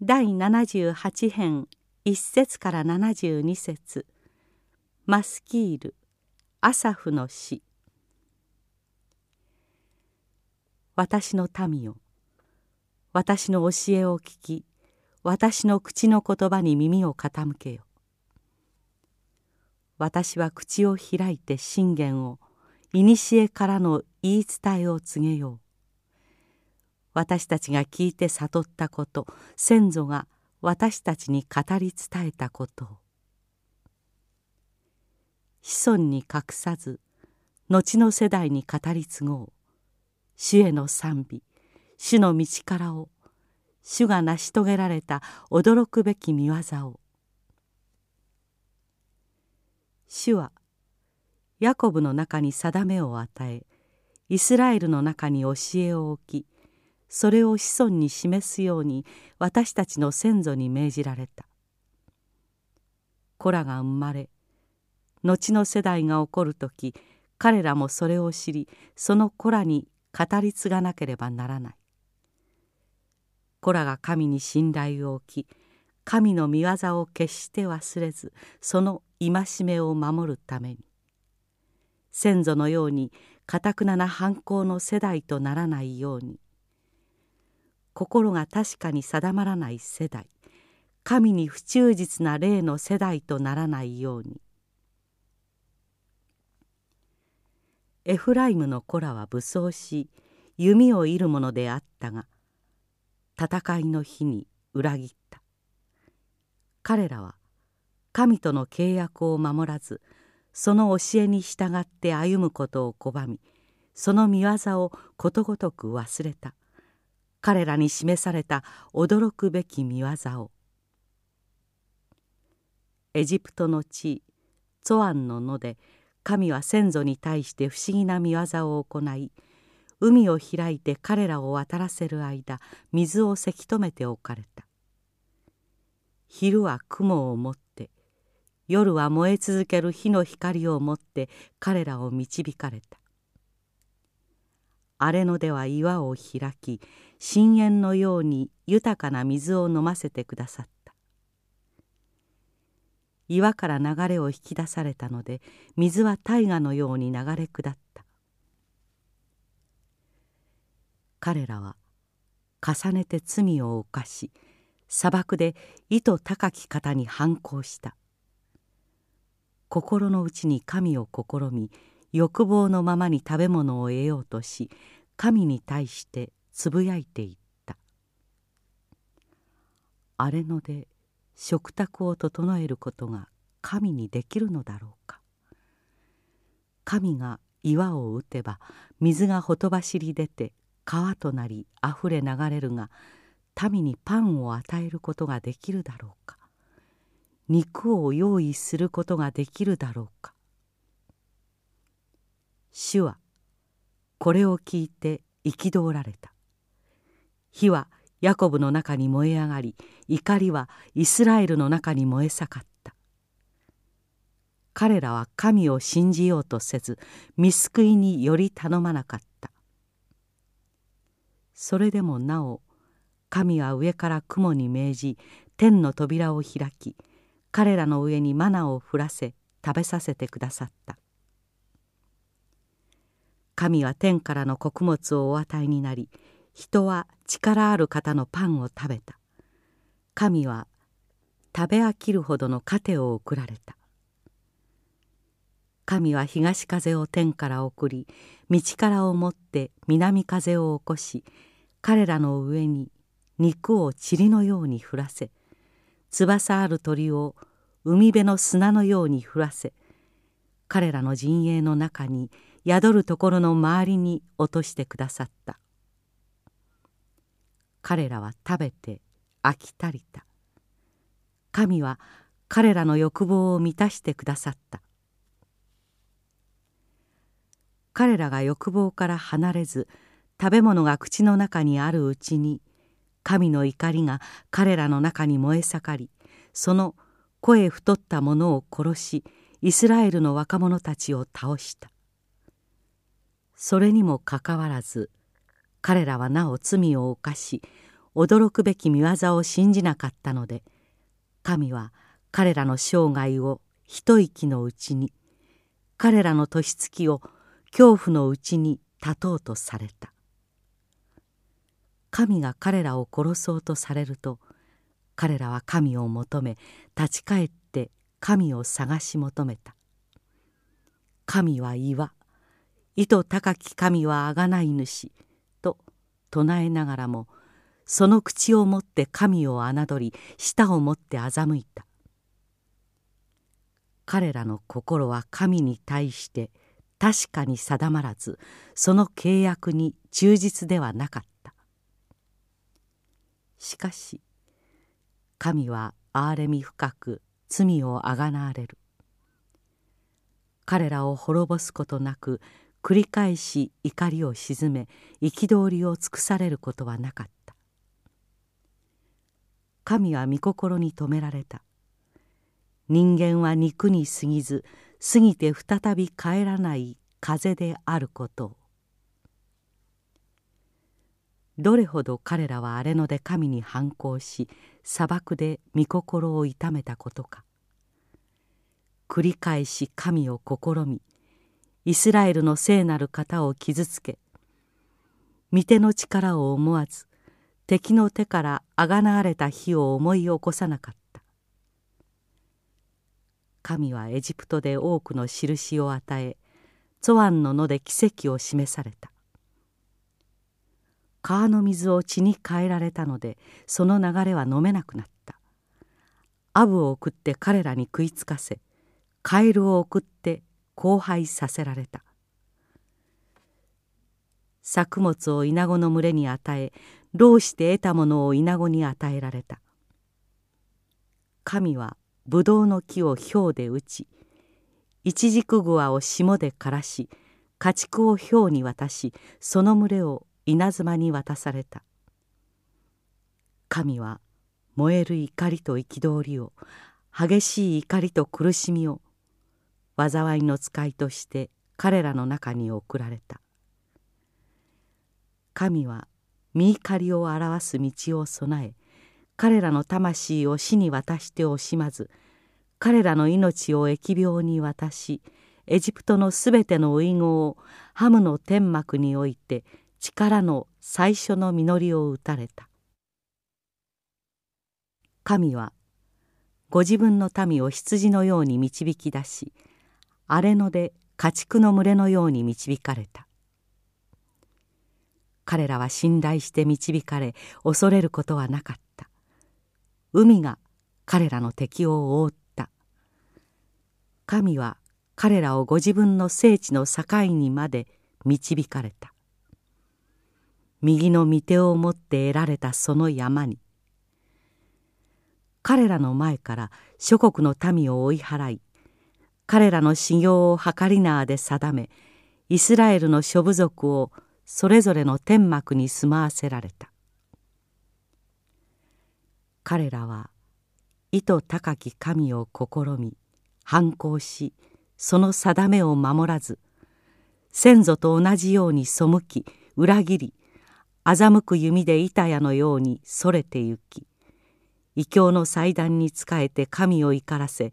第78編1節から72節。マスキールアサフの詩私の民よ私の教えを聞き私の口の言葉に耳を傾けよ。私は口を開いて信玄を古からの言い伝えを告げよう。私たちが聞いて悟ったこと先祖が私たちに語り伝えたこと。を子孫に隠さず後の世代に語り継ごう。主への賛美主の道からを主が成し遂げられた驚くべき見業を。主はヤコブの中に定めを与えイスラエルの中に教えを置きそれを子孫に示すように私たちの先祖に命じられた。子らが生まれ後の世代が起こる時彼らもそれを知りその子らに語り継がなければならない。子らが神に信頼を置き神の御業を決して忘れずその戒めを守るために先祖のようにかたくなな反抗の世代とならないように心が確かに定まらない世代。神に不忠実な霊の世代とならないように。エフライムの子らは武装し弓を射るものであったが戦いの日に裏切った。彼らは神との契約を守らずその教えに従って歩むことを拒みその見業をことごとく忘れた。彼らに示された驚くべき見業を。エジプトの地ツォアンの野で神は先祖に対して不思議な見業を行い海を開いて彼らを渡らせる間水をせき止めておかれた。昼は雲を持って夜は燃え続ける火の光を持って彼らを導かれた。荒れ野では岩を開き深淵のように豊かな水を飲ませてくださった。岩から流れを引き出されたので水は大河のように流れ下った。彼らは重ねて罪を犯し砂漠で意図高き方に反抗した。心の内に神を試み欲望のままに食べ物を得ようとし神に対してつぶやいていった。荒れ野で食卓を整えることが神にできるのだろうか。神が岩を打てば水がほとばしり出て川となりあふれ流れるが民にパンを与えることができるだろうか。肉を用意することができるだろうか。主はこれを聞いて憤られた。火はヤコブの中に燃え上がり怒りはイスラエルの中に燃え盛った。彼らは神を信じようとせず見救いにより頼まなかった。それでもなお神は上から雲に命じ天の扉を開き彼らの上にマナを降らせ食べさせてくださった。神は天からの穀物をお与えになり人は力ある方のパンを食べた。神は食べ飽きるほどの糧を送られた。神は東風を天から送り道からをもって南風を起こし彼らの上に肉を塵のように降らせ翼ある鳥を海辺の砂のように降らせ彼らの陣営の中に宿るところの周りに落としてくださった。彼らは食べて飽き足りた。神は彼らの欲望を満たしてくださった。彼らが欲望から離れず食べ物が口の中にあるうちに神の怒りが彼らの中に燃え盛りその声太った者を殺しイスラエルの若者たちを倒した。それにもかかわらず彼らはなお罪を犯し驚くべき見業を信じなかったので神は彼らの生涯を一息のうちに彼らの年月を恐怖のうちに立とうとされた。神が彼らを殺そうとされると彼らは神を求め立ち返って神を探し求めた。神は岩意図高き神は贖い主。唱えながらもその口を持って神を侮り舌を持って欺いた。彼らの心は神に対して確かに定まらずその契約に忠実ではなかった。しかし神は憐れみ深く罪をあがなわれる。彼らを滅ぼすことなく繰り返し怒りを鎮め憤りを尽くされることはなかった。神は御心に止められた。人間は肉に過ぎず過ぎて再び帰らない風であること。をどれほど彼らは荒れ野で神に反抗し砂漠で御心を痛めたことか。繰り返し神を試みイスラエルの聖なる方を傷つけ御手の力を思わず敵の手からあがなわれた日を思い起こさなかった。神はエジプトで多くの印を与えツォアンの野で奇跡を示された。川の水を血に変えられたのでその流れは飲めなくなった。アブを送って彼らに食いつかせカエルを送って荒廃させられた。作物をイナゴの群れに与え労して得たものをイナゴに与えられた。神はブドウの木を氷で打ちイチジクグアを霜で枯らし家畜を氷に渡しその群れを稲妻に渡された。神は燃える怒りと憤りを激しい怒りと苦しみを災いの使いとして彼らの中に送られた。神は身怒りを表す道を備え彼らの魂を死に渡して惜しまず彼らの命を疫病に渡しエジプトのすべての遺語をハムの天幕において力の最初の実りを打たれた。神はご自分の民を羊のように導き出し荒れ野で家畜の群れのように導かれた。彼らは信頼して導かれ恐れることはなかった。海が彼らの敵を覆った。神は彼らをご自分の聖地の境にまで導かれた。右の御手を持って得られたその山に彼らの前から諸国の民を追い払い彼らの修行を計り縄で定めイスラエルの諸部族をそれぞれの天幕に住まわせられた。彼らは意図高き神を試み反抗しその定めを守らず先祖と同じように背き裏切り欺く弓で板矢のようにそれてゆき異教の祭壇に仕えて神を怒らせ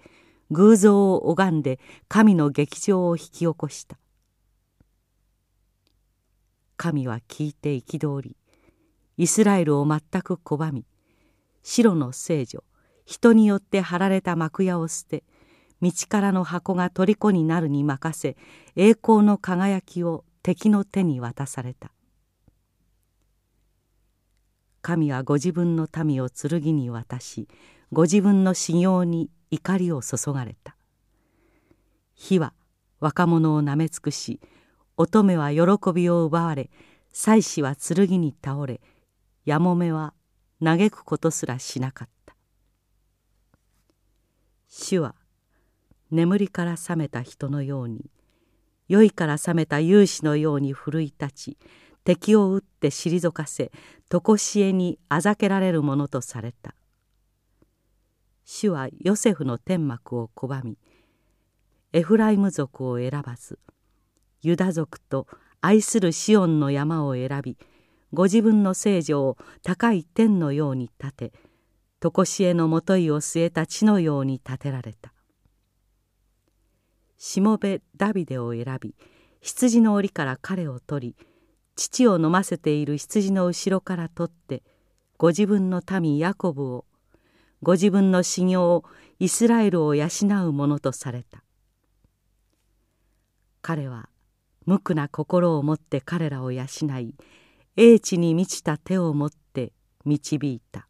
偶像を拝んで神の劇場を引き起こした。神は聞いて憤りイスラエルを全く拒み白の聖女人によって貼られた幕屋を捨て道からの箱が虜になるに任せ栄光の輝きを敵の手に渡された。神はご自分の民を剣に渡しご自分の修行に怒りを注がれた。火は若者をなめ尽くし乙女は喜びを奪われ妻子は剣に倒れやもめは嘆くことすらしなかった。主は眠りから覚めた人のように酔いから覚めた勇士のように奮い立ち敵を撃って退かせ常しえにあざけられるものとされた。主はヨセフの天幕を拒みエフライム族を選ばずユダ族と愛するシオンの山を選びご自分の聖女を高い天のように立て常しえのもといを据えた地のように建てられた。しもべダビデを選び羊の檻から彼を取り乳を飲ませている羊の後ろから取ってご自分の民ヤコブをご自分の修行イスラエルを養うものとされた。彼は無垢な心を持って彼らを養い英知に満ちた手を持って導いた。